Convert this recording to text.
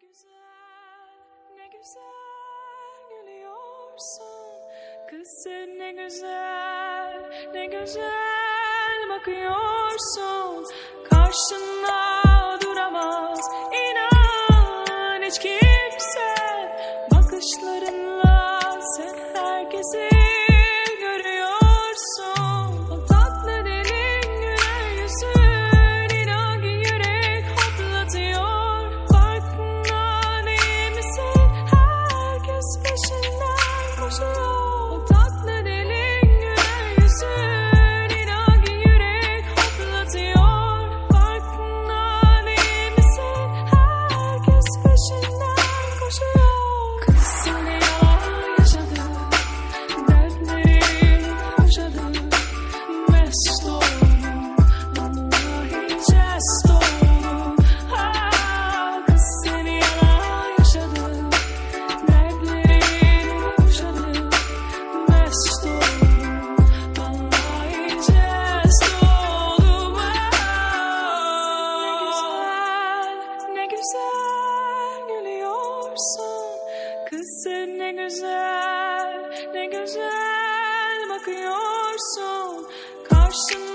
güzel, ne güzel gülüyorsun. Kız sen ne güzel, ne güzel bakıyorsun. Karşında duramaz inan hiç kimse. Bakışlarınla sen herkesi tonight was yours. Gülüyorsun. Kız sen ne güzel, ne güzel bakıyorsun. Karşında